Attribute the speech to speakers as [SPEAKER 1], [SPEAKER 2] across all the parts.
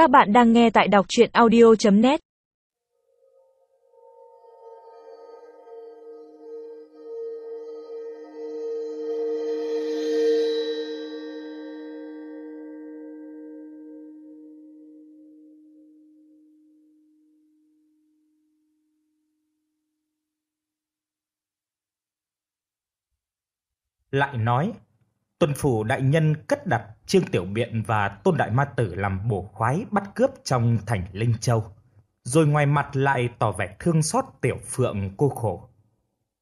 [SPEAKER 1] Các bạn đang nghe tại đọc chuyện audio.net
[SPEAKER 2] Lại nói, tuần phủ đại nhân cất đặt Trương Tiểu Biện và Tôn Đại Ma Tử làm bổ khoái bắt cướp trong thành Linh Châu. Rồi ngoài mặt lại tỏ vẻ thương xót Tiểu Phượng cô khổ.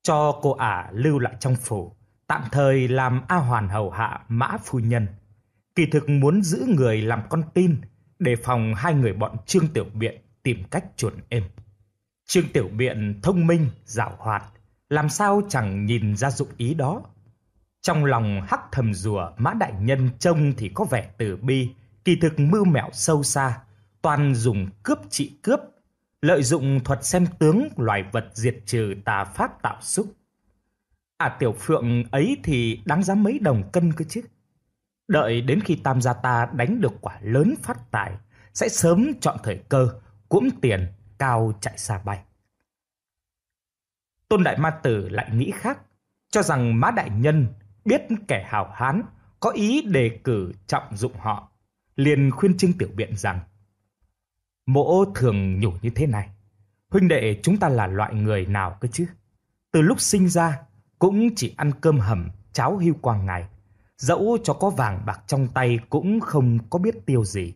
[SPEAKER 2] Cho cô ả lưu lại trong phủ, tạm thời làm A Hoàn hầu hạ Mã Phu Nhân. Kỳ thực muốn giữ người làm con tin, đề phòng hai người bọn Trương Tiểu Biện tìm cách chuồn êm. Trương Tiểu Biện thông minh, giảo hoạt, làm sao chẳng nhìn ra dụng ý đó. Trong lòng hắc thầm rùa mã đại nhân trông thì có vẻ tử bi, kỳ thực mưu mẹo sâu xa, toàn dùng cướp trị cướp, lợi dụng thuật xem tướng loài vật diệt trừ tà pháp tạo xúc. À tiểu phượng ấy thì đáng giá mấy đồng cân cơ chứ. Đợi đến khi tam gia ta đánh được quả lớn phát tài, sẽ sớm chọn thời cơ, cuỗm tiền, cao chạy xa bay. Tôn Đại Ma Tử lại nghĩ khác, cho rằng Mã Đại Nhân biết kẻ hào hán có ý đề cử trọng dụng họ, liền khuyên Trương Tiểu Biện rằng Mỗ thường nhủ như thế này, huynh đệ chúng ta là loại người nào cơ chứ? Từ lúc sinh ra cũng chỉ ăn cơm hầm, cháo hưu quang ngày, dẫu cho có vàng bạc trong tay cũng không có biết tiêu gì.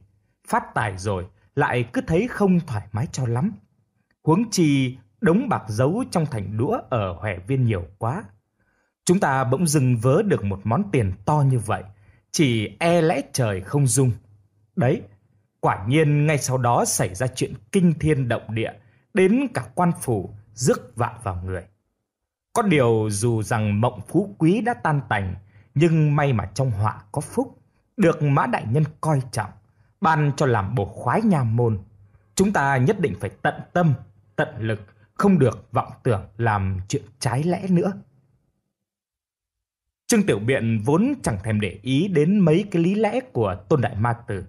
[SPEAKER 2] Phát tài rồi lại cứ thấy không thoải mái cho lắm. Huống chi đống bạc giấu trong thành đũa ở Hòe Viên nhiều quá, Chúng ta bỗng dưng vớ được một món tiền to như vậy, chỉ e lẽ trời không dung. Đấy, quả nhiên ngay sau đó xảy ra chuyện kinh thiên động địa, đến cả quan phủ rước vạ vào người. Có điều dù rằng mộng phú quý đã tan tành, nhưng may mà trong họa có phúc, được mã đại nhân coi trọng, ban cho làm bổ khoái nhà môn. Chúng ta nhất định phải tận tâm, tận lực, không được vọng tưởng làm chuyện trái lẽ nữa. Trương Tiểu Biện vốn chẳng thèm để ý đến mấy cái lý lẽ của Tôn Đại Ma Tử.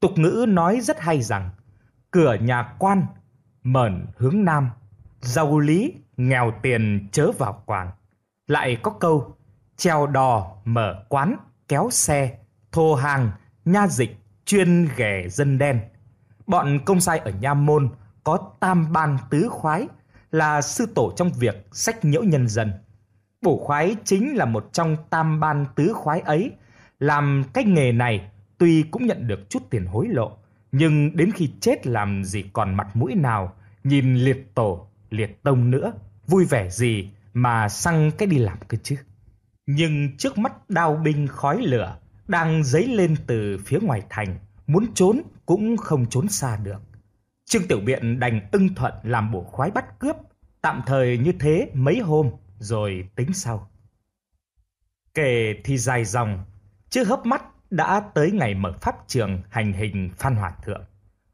[SPEAKER 2] Tục ngữ nói rất hay rằng, cửa nhà quan, mờn hướng nam, giàu lý, nghèo tiền chớ vào quảng. Lại có câu, treo đò, mở quán, kéo xe, thô hàng, nha dịch, chuyên ghẻ dân đen. Bọn công sai ở Nha Môn có tam ban tứ khoái là sư tổ trong việc sách nhiễu nhân dân. Bổ khoái chính là một trong tam ban tứ khoái ấy. Làm cái nghề này tuy cũng nhận được chút tiền hối lộ, nhưng đến khi chết làm gì còn mặt mũi nào nhìn liệt tổ, liệt tông nữa, vui vẻ gì mà xăng cái đi làm cơ chứ. Nhưng trước mắt đao binh khói lửa đang dấy lên từ phía ngoài thành, muốn trốn cũng không trốn xa được. Trương Tiểu Biện đành ưng thuận làm bổ khoái bắt cướp, tạm thời như thế mấy hôm rồi tính sau. Kể thì dài dòng, chưa hấp mắt đã tới ngày mở pháp trường hành hình Phan Hòa Thượng.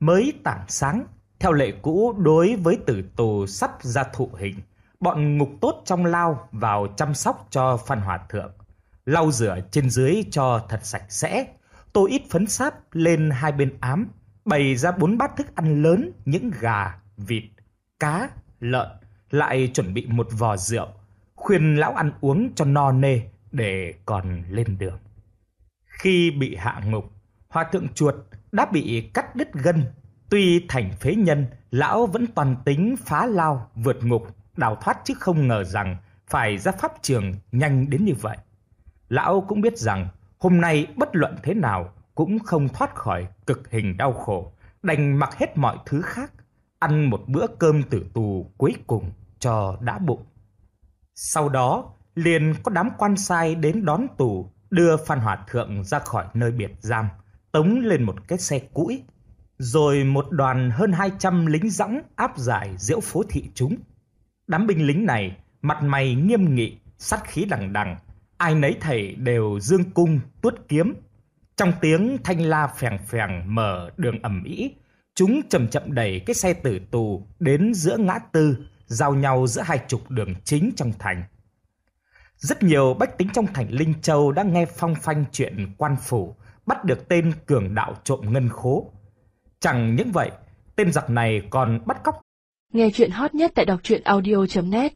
[SPEAKER 2] Mới tảng sáng, theo lệ cũ đối với tử tù sắp ra thụ hình, bọn ngục tốt trong lao vào chăm sóc cho Phan Hòa Thượng. Lau rửa trên dưới cho thật sạch sẽ, tô ít phấn sáp lên hai bên ám, bày ra bốn bát thức ăn lớn những gà, vịt, cá, lợn, lại chuẩn bị một vò rượu, khuyên lão ăn uống cho no nê để còn lên đường. Khi bị hạ ngục, Hòa thượng chuột đã bị cắt đứt gân. Tuy thành phế nhân, lão vẫn toàn tính phá lao, vượt ngục, đào thoát chứ không ngờ rằng phải ra pháp trường nhanh đến như vậy. Lão cũng biết rằng hôm nay bất luận thế nào cũng không thoát khỏi cực hình đau khổ, đành mặc hết mọi thứ khác, ăn một bữa cơm tử tù cuối cùng cho đã bụng. Sau đó, liền có đám quan sai đến đón tù, đưa Phan Hòa Thượng ra khỏi nơi biệt giam, tống lên một cái xe cũi. Rồi một đoàn hơn 200 lính dõng áp giải diễu phố thị chúng. Đám binh lính này mặt mày nghiêm nghị, sát khí đằng đằng, ai nấy thầy đều dương cung, tuốt kiếm. Trong tiếng thanh la phèn phèn mở đường ẩm ĩ, chúng chậm chậm đẩy cái xe tử tù đến giữa ngã tư giao nhau giữa hai trục đường chính trong thành. Rất nhiều bách tính trong thành Linh Châu đã nghe phong phanh chuyện quan phủ bắt được tên cường đạo trộm ngân khố. Chẳng những vậy, tên giặc này còn bắt cóc
[SPEAKER 3] Nghe chuyện hot nhất tại đọc truyện audio.net